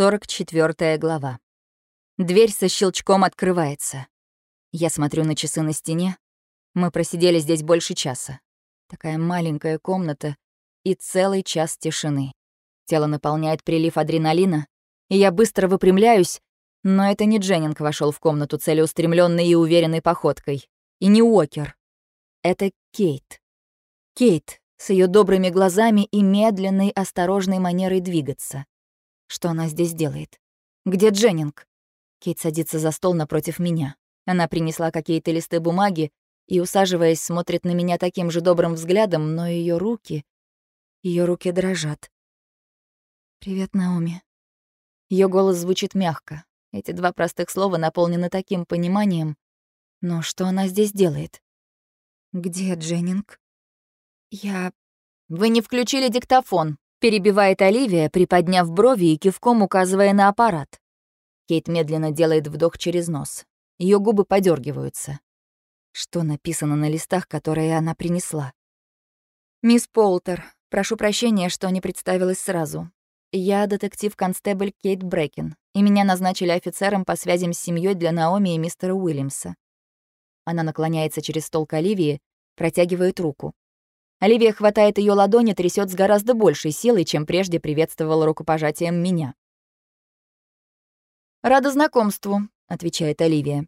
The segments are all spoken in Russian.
44 глава. Дверь со щелчком открывается. Я смотрю на часы на стене. Мы просидели здесь больше часа. Такая маленькая комната и целый час тишины. Тело наполняет прилив адреналина, и я быстро выпрямляюсь, но это не Дженнинг вошел в комнату целеустремленной и уверенной походкой. И не Уокер. Это Кейт. Кейт с ее добрыми глазами и медленной, осторожной манерой двигаться. Что она здесь делает? Где Дженнинг? Кейт садится за стол напротив меня. Она принесла какие-то листы бумаги и, усаживаясь, смотрит на меня таким же добрым взглядом, но ее руки... ее руки дрожат. «Привет, Наоми». Ее голос звучит мягко. Эти два простых слова наполнены таким пониманием. Но что она здесь делает? «Где Дженнинг?» «Я...» «Вы не включили диктофон», Перебивает Оливия, приподняв брови и кивком указывая на аппарат. Кейт медленно делает вдох через нос. Ее губы подергиваются. Что написано на листах, которые она принесла? «Мисс Полтер, прошу прощения, что не представилась сразу. Я детектив-констебль Кейт Брэкин, и меня назначили офицером по связям с семьей для Наоми и мистера Уильямса». Она наклоняется через стол к Оливии, протягивает руку. Оливия хватает ее ладони, трясет с гораздо большей силой, чем прежде приветствовала рукопожатием меня. «Рада знакомству», — отвечает Оливия.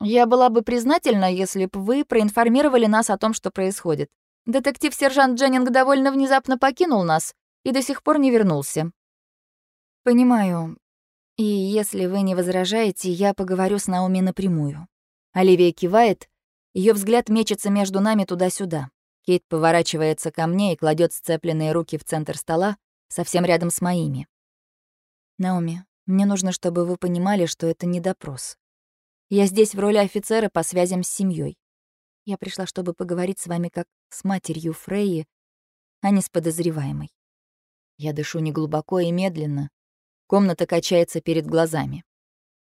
«Я была бы признательна, если бы вы проинформировали нас о том, что происходит. Детектив-сержант Дженнинг довольно внезапно покинул нас и до сих пор не вернулся». «Понимаю. И если вы не возражаете, я поговорю с Наоми напрямую». Оливия кивает, ее взгляд мечется между нами туда-сюда. Кейт поворачивается ко мне и кладет сцепленные руки в центр стола, совсем рядом с моими. «Наоми, мне нужно, чтобы вы понимали, что это не допрос. Я здесь в роли офицера по связям с семьей. Я пришла, чтобы поговорить с вами как с матерью Фрейи, а не с подозреваемой. Я дышу неглубоко и медленно. Комната качается перед глазами.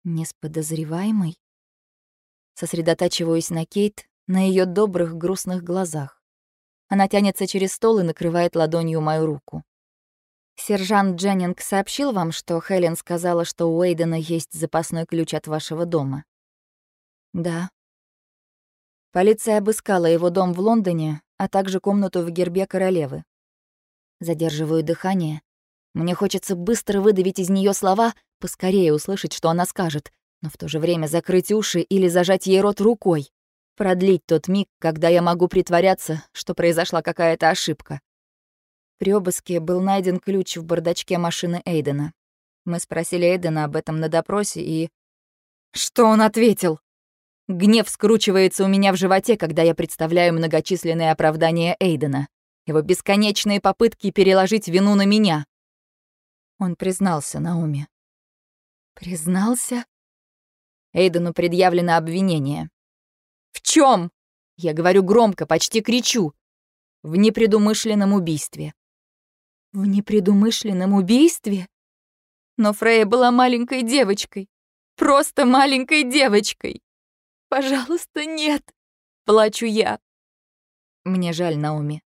Не с подозреваемой? Сосредотачиваюсь на Кейт, на ее добрых, грустных глазах. Она тянется через стол и накрывает ладонью мою руку. «Сержант Дженнинг сообщил вам, что Хелен сказала, что у Уэйдена есть запасной ключ от вашего дома?» «Да». Полиция обыскала его дом в Лондоне, а также комнату в гербе королевы. Задерживаю дыхание. Мне хочется быстро выдавить из нее слова, поскорее услышать, что она скажет, но в то же время закрыть уши или зажать ей рот рукой продлить тот миг, когда я могу притворяться, что произошла какая-то ошибка. При обыске был найден ключ в бардачке машины Эйдена. Мы спросили Эйдена об этом на допросе, и... Что он ответил? Гнев скручивается у меня в животе, когда я представляю многочисленные оправдания Эйдена, его бесконечные попытки переложить вину на меня. Он признался Науме. Признался? Эйдену предъявлено обвинение. В чем? Я говорю громко, почти кричу. В непредумышленном убийстве. В непредумышленном убийстве? Но Фрея была маленькой девочкой. Просто маленькой девочкой. Пожалуйста, нет. Плачу я. Мне жаль Науми.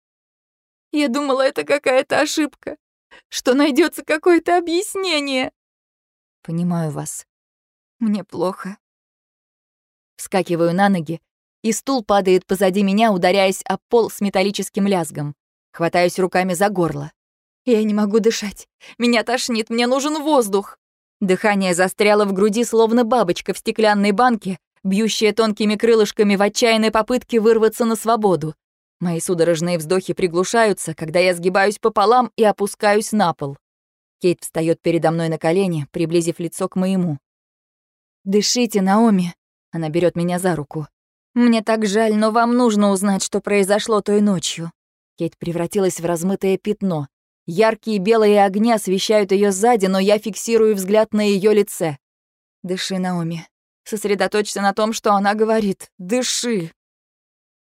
Я думала, это какая-то ошибка. Что найдется какое-то объяснение. Понимаю вас. Мне плохо. Вскакиваю на ноги и стул падает позади меня, ударяясь о пол с металлическим лязгом. Хватаюсь руками за горло. Я не могу дышать. Меня тошнит, мне нужен воздух. Дыхание застряло в груди, словно бабочка в стеклянной банке, бьющая тонкими крылышками в отчаянной попытке вырваться на свободу. Мои судорожные вздохи приглушаются, когда я сгибаюсь пополам и опускаюсь на пол. Кейт встает передо мной на колени, приблизив лицо к моему. «Дышите, Наоми!» Она берет меня за руку. «Мне так жаль, но вам нужно узнать, что произошло той ночью». Кейт превратилась в размытое пятно. Яркие белые огни освещают ее сзади, но я фиксирую взгляд на ее лице. «Дыши, Наоми. Сосредоточься на том, что она говорит. Дыши!»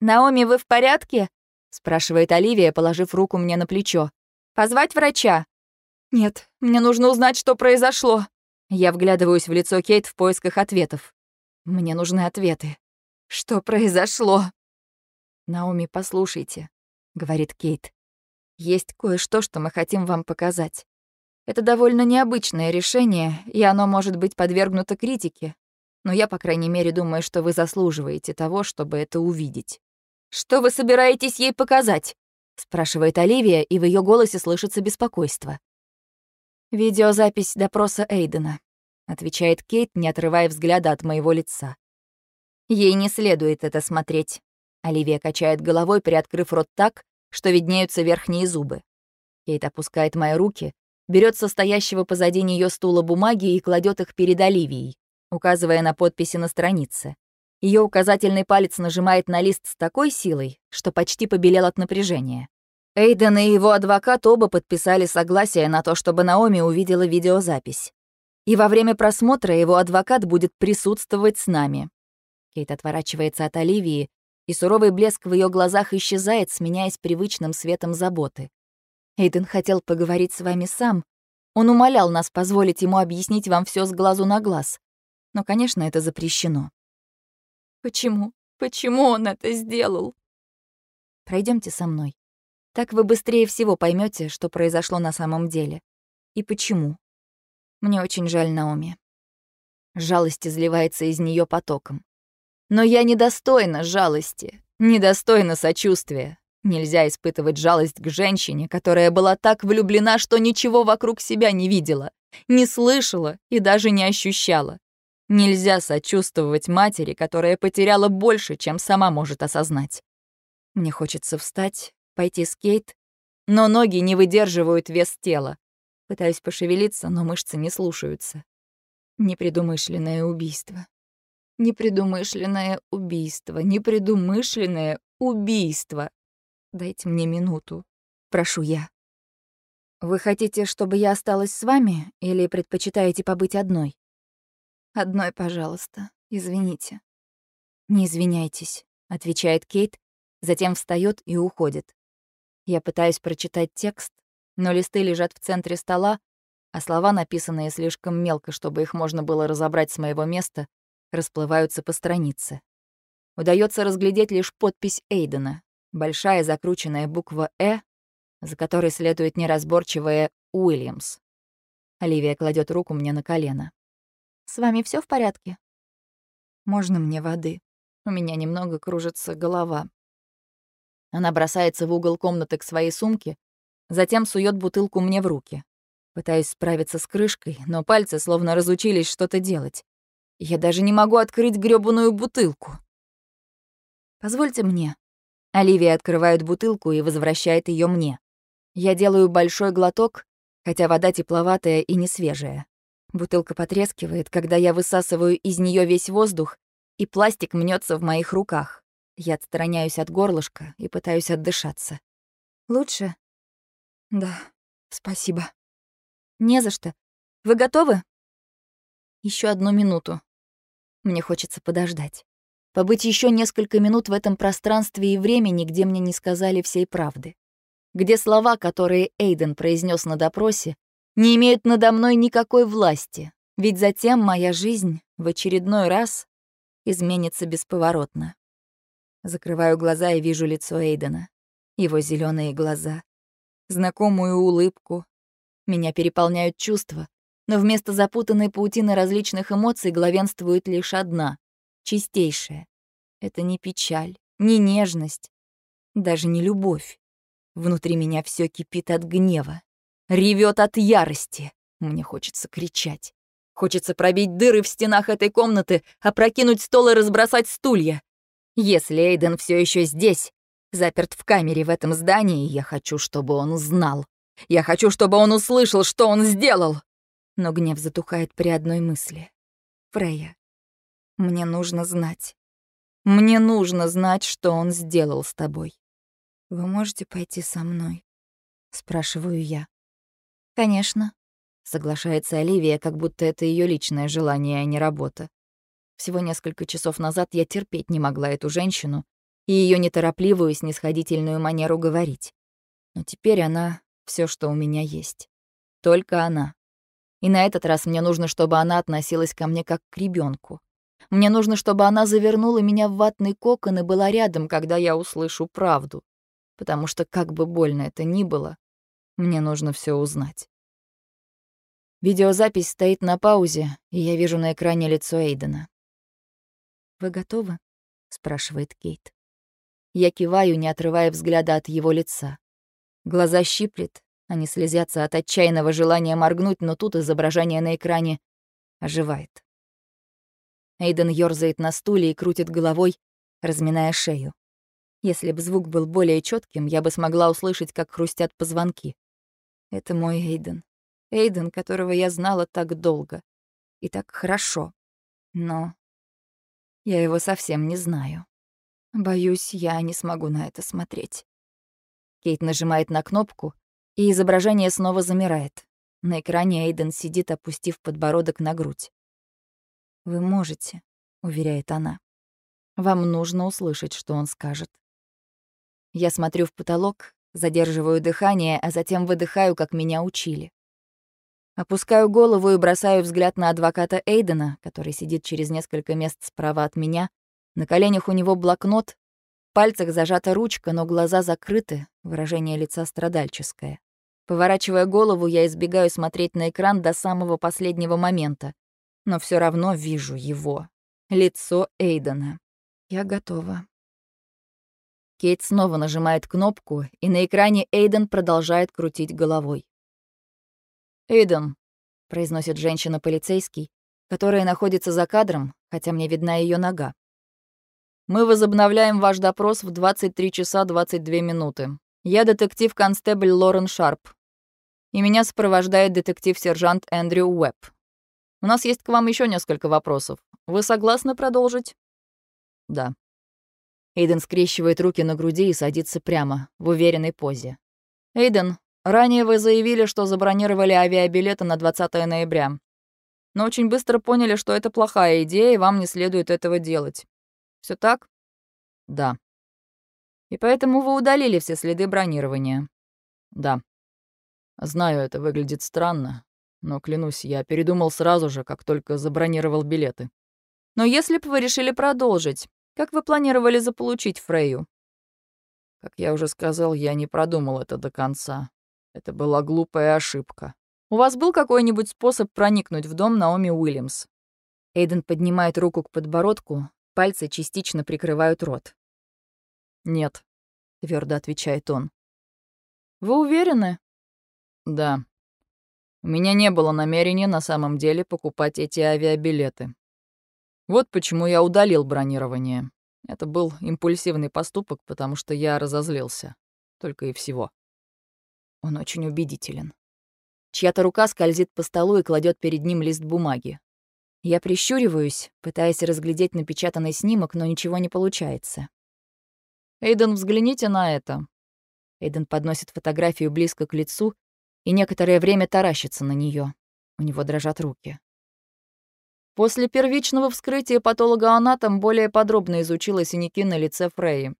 «Наоми, вы в порядке?» — спрашивает Оливия, положив руку мне на плечо. «Позвать врача?» «Нет, мне нужно узнать, что произошло». Я вглядываюсь в лицо Кейт в поисках ответов. Мне нужны ответы. Что произошло?» «Наоми, послушайте», — говорит Кейт. «Есть кое-что, что мы хотим вам показать. Это довольно необычное решение, и оно может быть подвергнуто критике. Но я, по крайней мере, думаю, что вы заслуживаете того, чтобы это увидеть. «Что вы собираетесь ей показать?» — спрашивает Оливия, и в ее голосе слышится беспокойство. «Видеозапись допроса Эйдена», — отвечает Кейт, не отрывая взгляда от моего лица. «Ей не следует это смотреть». Оливия качает головой, приоткрыв рот так, что виднеются верхние зубы. Кейт опускает мои руки, берет со стоящего позади нее стула бумаги и кладет их перед Оливией, указывая на подписи на странице. Ее указательный палец нажимает на лист с такой силой, что почти побелел от напряжения. Эйден и его адвокат оба подписали согласие на то, чтобы Наоми увидела видеозапись. И во время просмотра его адвокат будет присутствовать с нами. Кейт отворачивается от Оливии, и суровый блеск в ее глазах исчезает, сменяясь привычным светом заботы. Эйден хотел поговорить с вами сам. Он умолял нас позволить ему объяснить вам все с глазу на глаз. Но, конечно, это запрещено. Почему? Почему он это сделал? Пройдемте со мной. Так вы быстрее всего поймете, что произошло на самом деле. И почему. Мне очень жаль Наоми. Жалость изливается из нее потоком. Но я недостойна жалости, недостойна сочувствия, Нельзя испытывать жалость к женщине, которая была так влюблена, что ничего вокруг себя не видела, не слышала и даже не ощущала. Нельзя сочувствовать матери, которая потеряла больше, чем сама может осознать. Мне хочется встать, пойти с Кейт, но ноги не выдерживают вес тела. Пытаюсь пошевелиться, но мышцы не слушаются. Непредумышленное убийство. Непредумышленное убийство. Непредумышленное убийство. Дайте мне минуту. Прошу я. Вы хотите, чтобы я осталась с вами или предпочитаете побыть одной? Одной, пожалуйста. Извините. Не извиняйтесь, отвечает Кейт, затем встает и уходит. Я пытаюсь прочитать текст, но листы лежат в центре стола, а слова, написанные слишком мелко, чтобы их можно было разобрать с моего места, расплываются по странице. Удается разглядеть лишь подпись Эйдена, Большая закрученная буква «Э», за которой следует неразборчивая «Уильямс». Оливия кладет руку мне на колено. «С вами все в порядке?» «Можно мне воды? У меня немного кружится голова». Она бросается в угол комнаты к своей сумке, затем сует бутылку мне в руки. Пытаюсь справиться с крышкой, но пальцы словно разучились что-то делать. Я даже не могу открыть грёбаную бутылку. «Позвольте мне», Оливия открывает бутылку и возвращает ее мне. Я делаю большой глоток, хотя вода тепловатая и не свежая. Бутылка потрескивает, когда я высасываю из нее весь воздух, и пластик мнется в моих руках. Я отстраняюсь от горлышка и пытаюсь отдышаться. Лучше? Да, спасибо. Не за что. Вы готовы? Еще одну минуту. Мне хочется подождать побыть еще несколько минут в этом пространстве и времени, где мне не сказали всей правды. Где слова, которые Эйден произнес на допросе, не имеют надо мной никакой власти, ведь затем моя жизнь в очередной раз изменится бесповоротно. Закрываю глаза и вижу лицо Эйдена, его зеленые глаза, знакомую улыбку. Меня переполняют чувства, но вместо запутанной паутины различных эмоций главенствует лишь одна чистейшее. Это не печаль, не нежность, даже не любовь. Внутри меня все кипит от гнева, ревет от ярости. Мне хочется кричать. Хочется пробить дыры в стенах этой комнаты, опрокинуть стол и разбросать стулья. Если Эйден все еще здесь, заперт в камере в этом здании, я хочу, чтобы он знал. Я хочу, чтобы он услышал, что он сделал. Но гнев затухает при одной мысли. Фрея, мне нужно знать. Мне нужно знать, что он сделал с тобой. Вы можете пойти со мной? Спрашиваю я. Конечно. Соглашается Оливия, как будто это ее личное желание, а не работа. Всего несколько часов назад я терпеть не могла эту женщину и ее неторопливую, снисходительную манеру говорить. Но теперь она все, что у меня есть. Только она. И на этот раз мне нужно, чтобы она относилась ко мне как к ребенку. Мне нужно, чтобы она завернула меня в ватный кокон и была рядом, когда я услышу правду. Потому что, как бы больно это ни было, мне нужно все узнать. Видеозапись стоит на паузе, и я вижу на экране лицо Эйдена. «Вы готовы?» — спрашивает Кейт. Я киваю, не отрывая взгляда от его лица. Глаза щиплет, они слезятся от отчаянного желания моргнуть, но тут изображение на экране оживает. Эйден ёрзает на стуле и крутит головой, разминая шею. Если бы звук был более четким, я бы смогла услышать, как хрустят позвонки. Это мой Эйден. Эйден, которого я знала так долго и так хорошо. Но я его совсем не знаю. Боюсь, я не смогу на это смотреть. Кейт нажимает на кнопку, и изображение снова замирает. На экране Эйден сидит, опустив подбородок на грудь. «Вы можете», — уверяет она. «Вам нужно услышать, что он скажет». Я смотрю в потолок, задерживаю дыхание, а затем выдыхаю, как меня учили. Опускаю голову и бросаю взгляд на адвоката Эйдена, который сидит через несколько мест справа от меня. На коленях у него блокнот, пальцах зажата ручка, но глаза закрыты, выражение лица страдальческое. Поворачивая голову, я избегаю смотреть на экран до самого последнего момента. Но все равно вижу его. Лицо Эйдена. Я готова. Кейт снова нажимает кнопку, и на экране Эйден продолжает крутить головой. «Эйден», — произносит женщина-полицейский, которая находится за кадром, хотя мне видна ее нога. «Мы возобновляем ваш допрос в 23 часа 22 минуты. Я детектив-констебль Лорен Шарп. И меня сопровождает детектив-сержант Эндрю Уэбб. У нас есть к вам еще несколько вопросов. Вы согласны продолжить?» «Да». Эйден скрещивает руки на груди и садится прямо, в уверенной позе. «Эйден, Ранее вы заявили, что забронировали авиабилеты на 20 ноября. Но очень быстро поняли, что это плохая идея, и вам не следует этого делать. Все так? Да. И поэтому вы удалили все следы бронирования? Да. Знаю, это выглядит странно, но, клянусь, я передумал сразу же, как только забронировал билеты. Но если бы вы решили продолжить, как вы планировали заполучить Фрейю? Как я уже сказал, я не продумал это до конца. Это была глупая ошибка. У вас был какой-нибудь способ проникнуть в дом Наоми Уильямс? Эйден поднимает руку к подбородку, пальцы частично прикрывают рот. Нет, твердо отвечает он. Вы уверены? Да. У меня не было намерения на самом деле покупать эти авиабилеты. Вот почему я удалил бронирование. Это был импульсивный поступок, потому что я разозлился. Только и всего. Он очень убедителен. Чья-то рука скользит по столу и кладет перед ним лист бумаги. Я прищуриваюсь, пытаясь разглядеть напечатанный снимок, но ничего не получается. «Эйден, взгляните на это». Эйден подносит фотографию близко к лицу и некоторое время таращится на нее. У него дрожат руки. После первичного вскрытия патологоанатом более подробно изучила синяки на лице Фреи.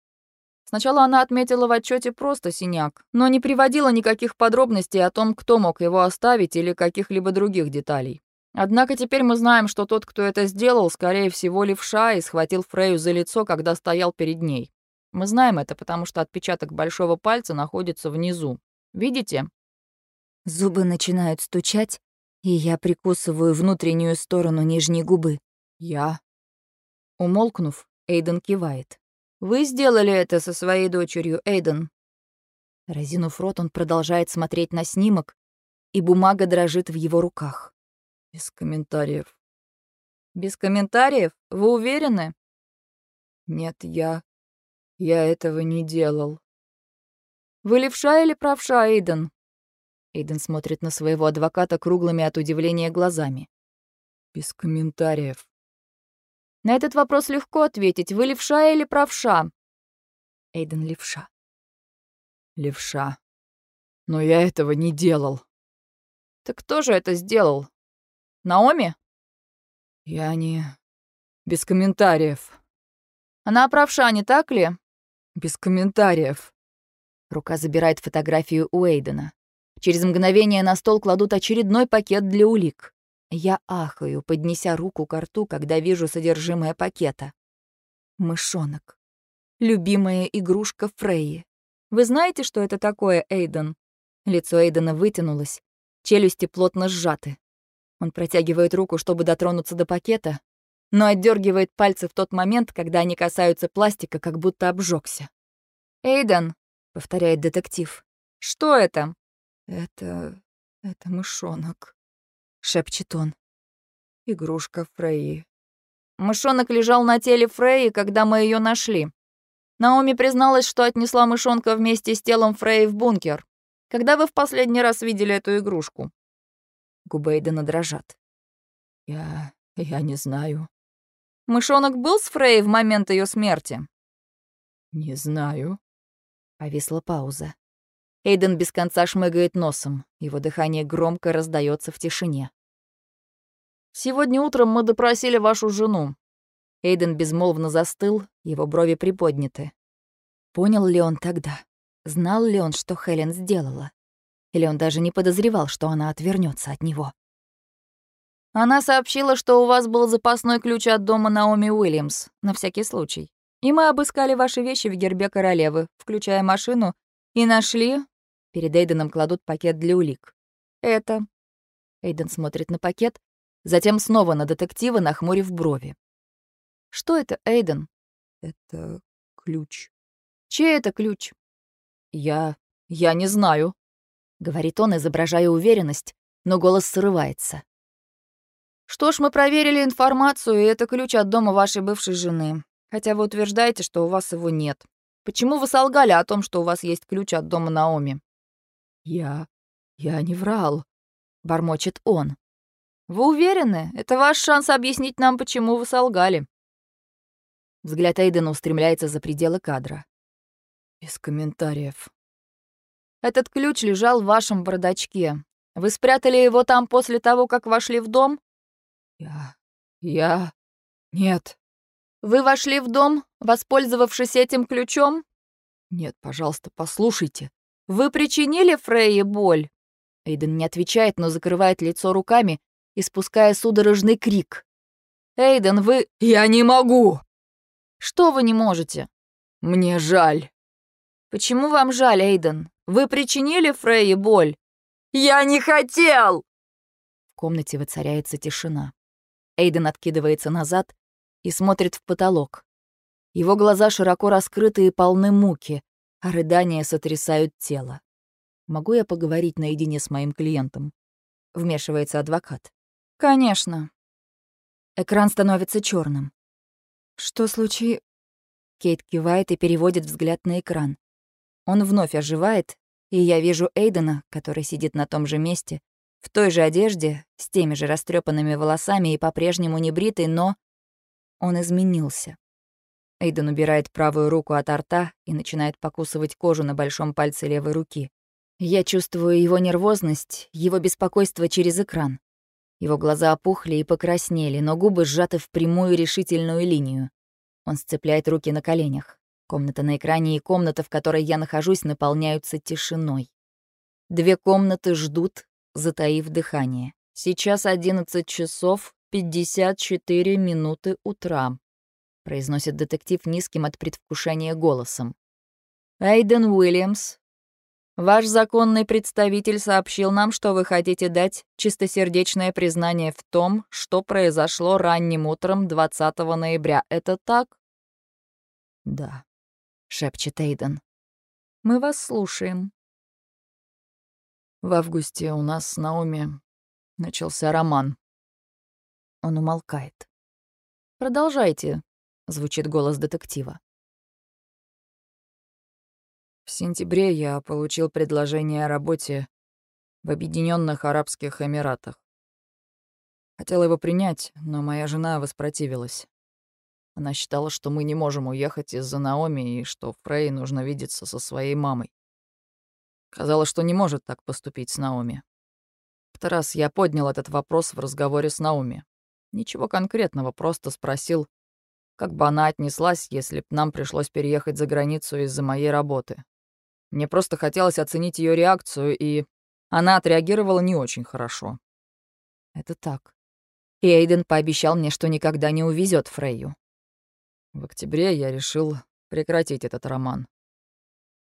Сначала она отметила в отчете просто синяк, но не приводила никаких подробностей о том, кто мог его оставить или каких-либо других деталей. Однако теперь мы знаем, что тот, кто это сделал, скорее всего, левша и схватил Фрею за лицо, когда стоял перед ней. Мы знаем это, потому что отпечаток большого пальца находится внизу. Видите? Зубы начинают стучать, и я прикусываю внутреннюю сторону нижней губы. Я. Умолкнув, Эйден кивает. Вы сделали это со своей дочерью, Эйден. Разинув рот, он продолжает смотреть на снимок, и бумага дрожит в его руках. Без комментариев. Без комментариев? Вы уверены? Нет, я... Я этого не делал. Вы левша или правша, Эйден? Эйден смотрит на своего адвоката круглыми от удивления глазами. Без комментариев. На этот вопрос легко ответить. Вы левша или правша? Эйден левша. Левша. Но я этого не делал. Так кто же это сделал? Наоми? Я не... Без комментариев. Она правша, не так ли? Без комментариев. Рука забирает фотографию у Эйдена. Через мгновение на стол кладут очередной пакет для улик. Я ахаю, поднеся руку к рту, когда вижу содержимое пакета. Мышонок. Любимая игрушка Фрейи. Вы знаете, что это такое, Эйден? Лицо Эйдена вытянулось, челюсти плотно сжаты. Он протягивает руку, чтобы дотронуться до пакета, но отдергивает пальцы в тот момент, когда они касаются пластика, как будто обжегся. «Эйден», — повторяет детектив, — «что это?» «Это... это мышонок», — шепчет он. «Игрушка Фрейи». Мышонок лежал на теле Фрейи, когда мы ее нашли. Наоми призналась, что отнесла мышонка вместе с телом Фрейи в бункер. Когда вы в последний раз видели эту игрушку? Губы Эйдена дрожат. Я... я не знаю. Мышонок был с Фрей в момент ее смерти? Не знаю. Повисла пауза. Эйден без конца шмыгает носом. Его дыхание громко раздается в тишине. «Сегодня утром мы допросили вашу жену». Эйден безмолвно застыл, его брови приподняты. Понял ли он тогда? Знал ли он, что Хелен сделала? Или он даже не подозревал, что она отвернется от него? Она сообщила, что у вас был запасной ключ от дома Наоми Уильямс, на всякий случай. И мы обыскали ваши вещи в гербе королевы, включая машину, и нашли... Перед Эйденом кладут пакет для улик. Это... Эйден смотрит на пакет, затем снова на детектива, нахмурив брови. Что это, Эйден? Это ключ. Чей это ключ? Я... я не знаю. Говорит он, изображая уверенность, но голос срывается. Что ж, мы проверили информацию, и это ключ от дома вашей бывшей жены. Хотя вы утверждаете, что у вас его нет. Почему вы солгали о том, что у вас есть ключ от дома Наоми? Я... я не врал, бормочет он. Вы уверены? Это ваш шанс объяснить нам, почему вы солгали. Взгляд Эйдена устремляется за пределы кадра. Без комментариев. Этот ключ лежал в вашем бардачке. Вы спрятали его там после того, как вошли в дом? Я... я... нет. Вы вошли в дом, воспользовавшись этим ключом? Нет, пожалуйста, послушайте. Вы причинили Фрейе боль? Эйден не отвечает, но закрывает лицо руками, испуская судорожный крик. Эйден, вы... Я не могу! Что вы не можете? Мне жаль. Почему вам жаль, Эйден? Вы причинили Фрейе боль? Я не хотел! В комнате воцаряется тишина. Эйден откидывается назад, и смотрит в потолок. Его глаза широко раскрыты и полны муки, а рыдания сотрясают тело. «Могу я поговорить наедине с моим клиентом?» — вмешивается адвокат. «Конечно». Экран становится черным. «Что случилось?» Кейт кивает и переводит взгляд на экран. Он вновь оживает, и я вижу Эйдена, который сидит на том же месте, в той же одежде, с теми же растрепанными волосами и по-прежнему не бритый, но он изменился. Эйден убирает правую руку от рта и начинает покусывать кожу на большом пальце левой руки. Я чувствую его нервозность, его беспокойство через экран. Его глаза опухли и покраснели, но губы сжаты в прямую решительную линию. Он сцепляет руки на коленях. Комната на экране и комната, в которой я нахожусь, наполняются тишиной. Две комнаты ждут, затаив дыхание. Сейчас 11 часов «54 минуты утра», — произносит детектив низким от предвкушения голосом. «Эйден Уильямс, ваш законный представитель сообщил нам, что вы хотите дать чистосердечное признание в том, что произошло ранним утром 20 ноября. Это так?» «Да», — шепчет Эйден. «Мы вас слушаем». В августе у нас с Наоми начался роман. Он умолкает. «Продолжайте», — звучит голос детектива. В сентябре я получил предложение о работе в Объединенных Арабских Эмиратах. Хотел его принять, но моя жена воспротивилась. Она считала, что мы не можем уехать из-за Наоми и что Фрей нужно видеться со своей мамой. Сказала, что не может так поступить с Наоми. В раз я поднял этот вопрос в разговоре с Наоми. Ничего конкретного, просто спросил, как бы она отнеслась, если б нам пришлось переехать за границу из-за моей работы. Мне просто хотелось оценить ее реакцию, и она отреагировала не очень хорошо. Это так. И Эйден пообещал мне, что никогда не увезет Фрейю. В октябре я решил прекратить этот роман.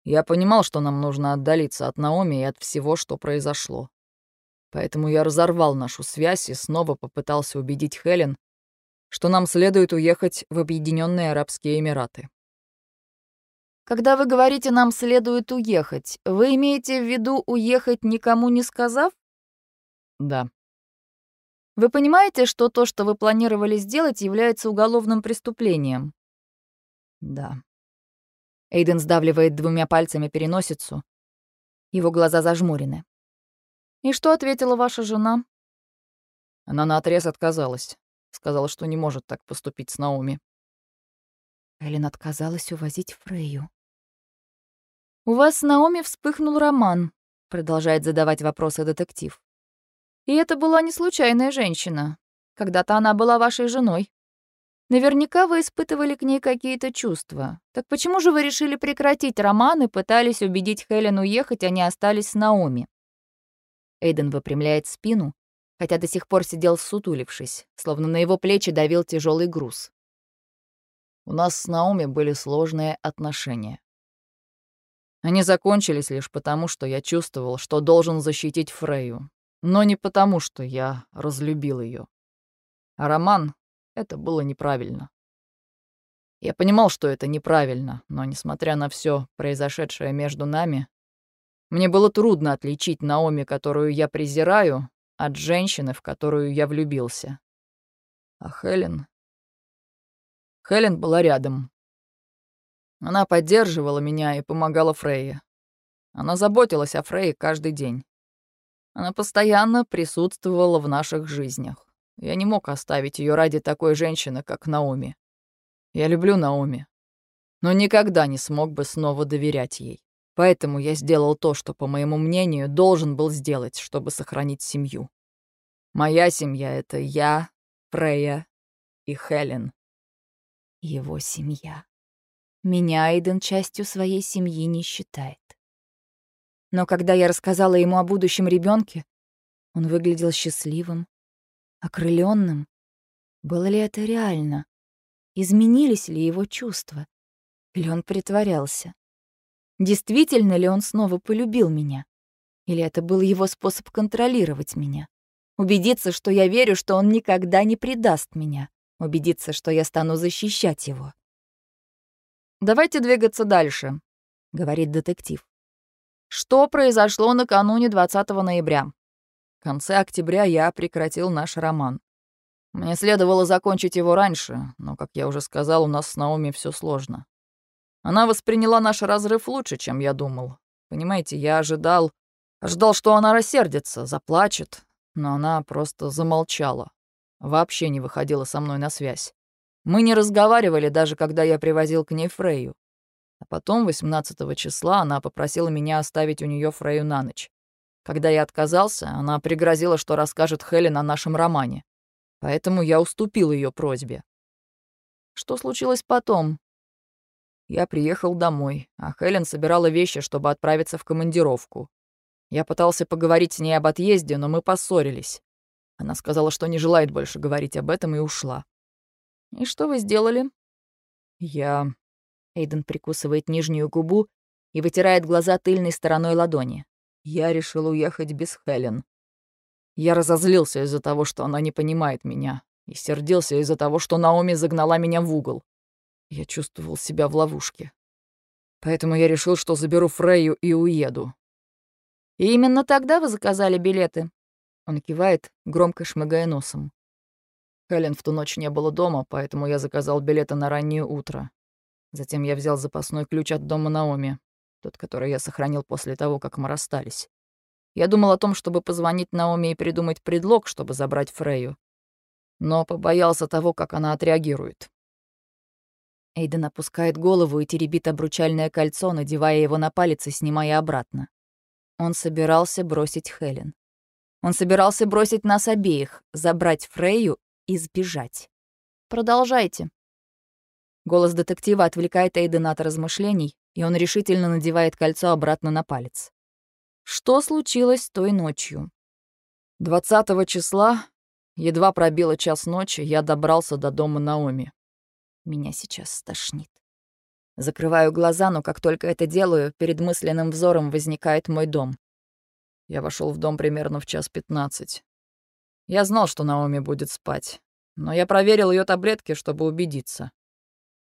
Я понимал, что нам нужно отдалиться от Наоми и от всего, что произошло. Поэтому я разорвал нашу связь и снова попытался убедить Хелен, что нам следует уехать в Объединенные Арабские Эмираты. Когда вы говорите «нам следует уехать», вы имеете в виду уехать никому не сказав? Да. Вы понимаете, что то, что вы планировали сделать, является уголовным преступлением? Да. Эйден сдавливает двумя пальцами переносицу. Его глаза зажмурены. И что ответила ваша жена? Она наотрез отказалась. Сказала, что не может так поступить с Наоми. Эллен отказалась увозить Фрейю. «У вас с Наоми вспыхнул роман», — продолжает задавать вопросы детектив. «И это была не случайная женщина. Когда-то она была вашей женой. Наверняка вы испытывали к ней какие-то чувства. Так почему же вы решили прекратить роман и пытались убедить Хелен уехать, а не остались с Наоми?» Эйден выпрямляет спину, хотя до сих пор сидел сутулившись, словно на его плечи давил тяжелый груз. У нас с Наоми были сложные отношения. Они закончились лишь потому, что я чувствовал, что должен защитить Фрейю, но не потому, что я разлюбил ее. А роман — это было неправильно. Я понимал, что это неправильно, но, несмотря на все произошедшее между нами, мне было трудно отличить Наоми, которую я презираю, от женщины, в которую я влюбился. А Хелен... Хелен была рядом, она поддерживала меня и помогала Фрейе. Она заботилась о Фрейе каждый день. Она постоянно присутствовала в наших жизнях. Я не мог оставить ее ради такой женщины, как Наоми. Я люблю Наоми, но никогда не смог бы снова доверять ей. Поэтому я сделал то, что, по моему мнению, должен был сделать, чтобы сохранить семью. Моя семья — это я, Фрея и Хелен. Его семья. Меня Айден частью своей семьи не считает. Но когда я рассказала ему о будущем ребенке, он выглядел счастливым, окрыленным. Было ли это реально? Изменились ли его чувства? Или он притворялся? Действительно ли он снова полюбил меня? Или это был его способ контролировать меня? Убедиться, что я верю, что он никогда не предаст меня. Убедиться, что я стану защищать его. «Давайте двигаться дальше», — говорит детектив. «Что произошло накануне 20 ноября?» В конце октября я прекратил наш роман. Мне следовало закончить его раньше, но, как я уже сказал, у нас с Наоми все сложно. Она восприняла наш разрыв лучше, чем я думал. Понимаете, я ожидал... Ожидал, что она рассердится, заплачет, но она просто замолчала. Вообще не выходила со мной на связь. Мы не разговаривали, даже когда я привозил к ней Фрейю. А потом, 18 числа, она попросила меня оставить у нее Фрейю на ночь. Когда я отказался, она пригрозила, что расскажет Хелен о нашем романе. Поэтому я уступил ее просьбе. Что случилось потом? Я приехал домой, а Хелен собирала вещи, чтобы отправиться в командировку. Я пытался поговорить с ней об отъезде, но мы поссорились. Она сказала, что не желает больше говорить об этом, и ушла. «И что вы сделали?» «Я...» Эйден прикусывает нижнюю губу и вытирает глаза тыльной стороной ладони. «Я решил уехать без Хелен. Я разозлился из-за того, что она не понимает меня, и сердился из-за того, что Наоми загнала меня в угол. Я чувствовал себя в ловушке. Поэтому я решил, что заберу Фрейю и уеду. И именно тогда вы заказали билеты?» Он кивает, громко шмыгая носом. Хелен в ту ночь не было дома, поэтому я заказал билеты на раннее утро. Затем я взял запасной ключ от дома Наоми, тот, который я сохранил после того, как мы расстались. Я думал о том, чтобы позвонить Наоми и придумать предлог, чтобы забрать Фрейю. Но побоялся того, как она отреагирует. Эйден опускает голову и теребит обручальное кольцо, надевая его на палец и снимая обратно. Он собирался бросить Хелен. Он собирался бросить нас обеих, забрать Фрейю и сбежать. Продолжайте. Голос детектива отвлекает Эйдена от размышлений, и он решительно надевает кольцо обратно на палец. Что случилось той ночью? 20 числа, едва пробило час ночи, я добрался до дома Наоми. Меня сейчас стошнит. Закрываю глаза, но как только это делаю, перед мысленным взором возникает мой дом. Я вошел в дом примерно в час пятнадцать. Я знал, что Наоми будет спать, но я проверил ее таблетки, чтобы убедиться.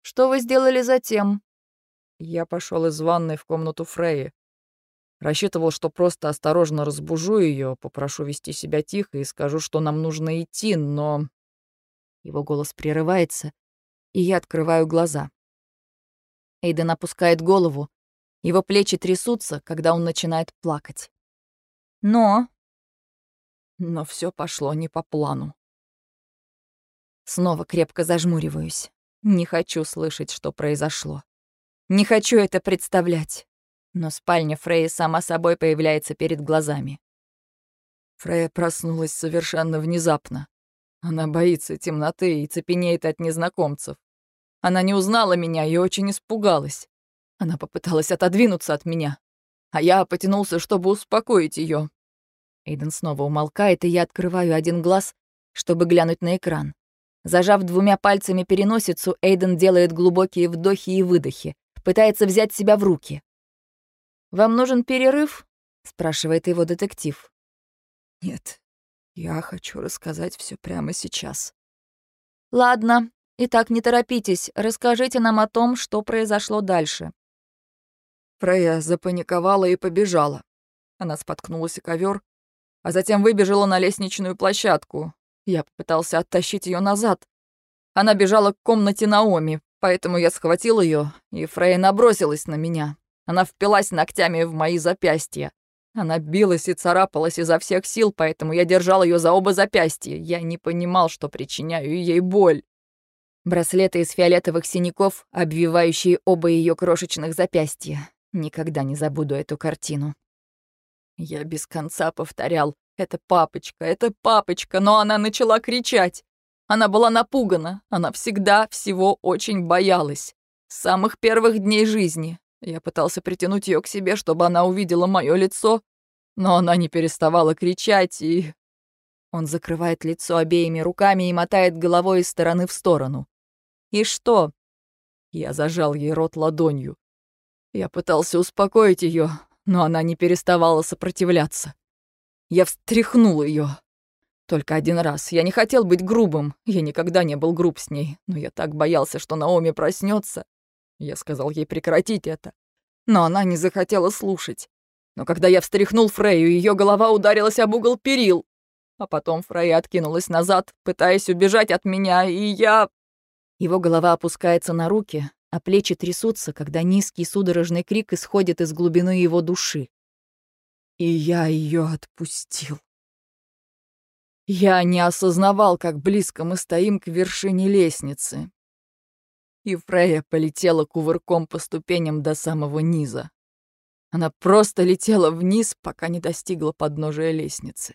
«Что вы сделали затем?» Я пошел из ванной в комнату Фреи. Рассчитывал, что просто осторожно разбужу ее, попрошу вести себя тихо и скажу, что нам нужно идти, но... Его голос прерывается, и я открываю глаза. Эйден опускает голову. Его плечи трясутся, когда он начинает плакать. Но... Но все пошло не по плану. Снова крепко зажмуриваюсь. Не хочу слышать, что произошло. Не хочу это представлять. Но спальня Фреи сама собой появляется перед глазами. Фрея проснулась совершенно внезапно. Она боится темноты и цепенеет от незнакомцев. Она не узнала меня и очень испугалась. Она попыталась отодвинуться от меня, а я потянулся, чтобы успокоить ее. Эйден снова умолкает, и я открываю один глаз, чтобы глянуть на экран. Зажав двумя пальцами переносицу, Эйден делает глубокие вдохи и выдохи, пытается взять себя в руки. «Вам нужен перерыв?» — спрашивает его детектив. «Нет, я хочу рассказать все прямо сейчас». «Ладно, итак, не торопитесь, расскажите нам о том, что произошло дальше». Фрея запаниковала и побежала. Она споткнулась о ковер, а затем выбежала на лестничную площадку. Я попытался оттащить ее назад. Она бежала к комнате Наоми, поэтому я схватил ее, и Фрея набросилась на меня. Она впилась ногтями в мои запястья. Она билась и царапалась изо всех сил, поэтому я держал ее за оба запястья. Я не понимал, что причиняю ей боль. Браслеты из фиолетовых синяков, обвивающие оба ее крошечных запястья. Никогда не забуду эту картину. Я без конца повторял «Это папочка, это папочка», но она начала кричать. Она была напугана, она всегда всего очень боялась. С самых первых дней жизни. Я пытался притянуть ее к себе, чтобы она увидела мое лицо, но она не переставала кричать и... Он закрывает лицо обеими руками и мотает головой из стороны в сторону. «И что?» Я зажал ей рот ладонью. Я пытался успокоить ее, но она не переставала сопротивляться. Я встряхнул ее. Только один раз. Я не хотел быть грубым. Я никогда не был груб с ней. Но я так боялся, что Наоми проснется. Я сказал ей прекратить это. Но она не захотела слушать. Но когда я встряхнул Фрейю, ее голова ударилась об угол перил. А потом Фрейя откинулась назад, пытаясь убежать от меня, и я... Его голова опускается на руки, а плечи трясутся, когда низкий судорожный крик исходит из глубины его души. И я ее отпустил. Я не осознавал, как близко мы стоим к вершине лестницы. И Фрея полетела кувырком по ступеням до самого низа. Она просто летела вниз, пока не достигла подножия лестницы.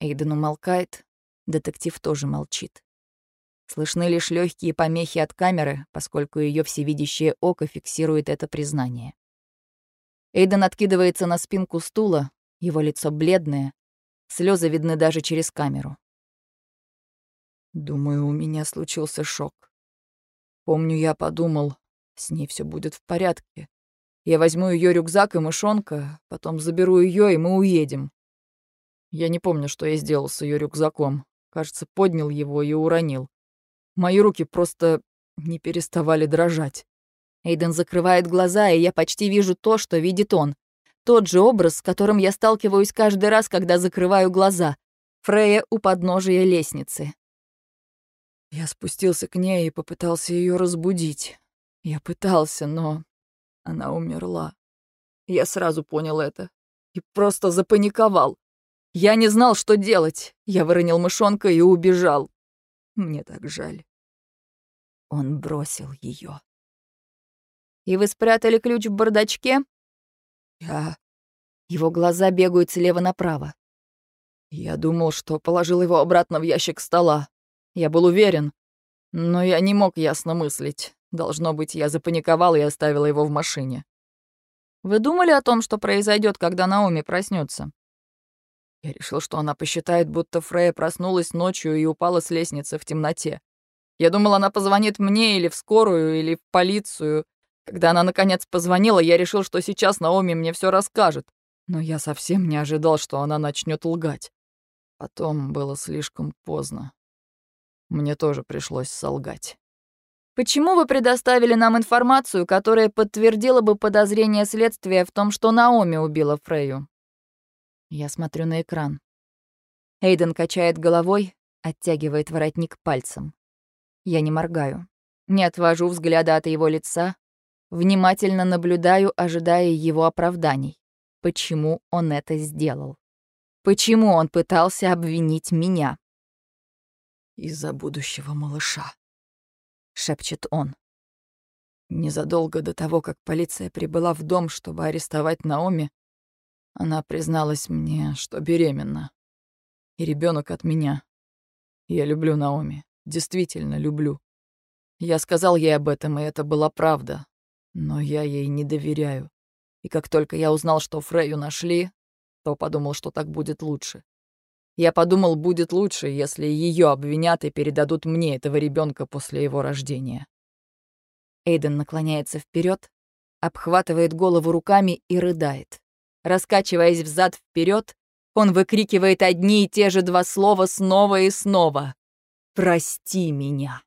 Эйден умолкает, детектив тоже молчит. Слышны лишь легкие помехи от камеры, поскольку ее всевидящее око фиксирует это признание. Эйден откидывается на спинку стула, его лицо бледное, слезы видны даже через камеру. Думаю, у меня случился шок. Помню, я подумал, с ней все будет в порядке. Я возьму ее рюкзак и мышонка, потом заберу ее, и мы уедем. Я не помню, что я сделал с ее рюкзаком. Кажется, поднял его и уронил. Мои руки просто не переставали дрожать. Эйден закрывает глаза, и я почти вижу то, что видит он. Тот же образ, с которым я сталкиваюсь каждый раз, когда закрываю глаза. Фрея у подножия лестницы. Я спустился к ней и попытался ее разбудить. Я пытался, но она умерла. Я сразу понял это и просто запаниковал. Я не знал, что делать. Я выронил мышонка и убежал. Мне так жаль. Он бросил ее. «И вы спрятали ключ в бардачке?» «Я...» Его глаза бегают слева направо. «Я думал, что положил его обратно в ящик стола. Я был уверен. Но я не мог ясно мыслить. Должно быть, я запаниковал и оставил его в машине». «Вы думали о том, что произойдет, когда Наоми проснется? Я решил, что она посчитает, будто Фрея проснулась ночью и упала с лестницы в темноте. Я думал, она позвонит мне или в скорую, или в полицию. Когда она наконец позвонила, я решил, что сейчас Наоми мне все расскажет. Но я совсем не ожидал, что она начнет лгать. Потом было слишком поздно. Мне тоже пришлось солгать. Почему вы предоставили нам информацию, которая подтвердила бы подозрение следствия в том, что Наоми убила Фрейю? Я смотрю на экран. Эйден качает головой, оттягивает воротник пальцем. Я не моргаю, не отвожу взгляда от его лица, внимательно наблюдаю, ожидая его оправданий. Почему он это сделал? Почему он пытался обвинить меня? «Из-за будущего малыша», — шепчет он. Незадолго до того, как полиция прибыла в дом, чтобы арестовать Наоми, она призналась мне, что беременна. И ребенок от меня. Я люблю Наоми. Действительно люблю. Я сказал ей об этом, и это была правда. Но я ей не доверяю. И как только я узнал, что Фрею нашли, то подумал, что так будет лучше. Я подумал, будет лучше, если ее обвинят и передадут мне этого ребенка после его рождения. Эйден наклоняется вперед, обхватывает голову руками и рыдает. Раскачиваясь взад вперед, он выкрикивает одни и те же два слова снова и снова. «Прости меня».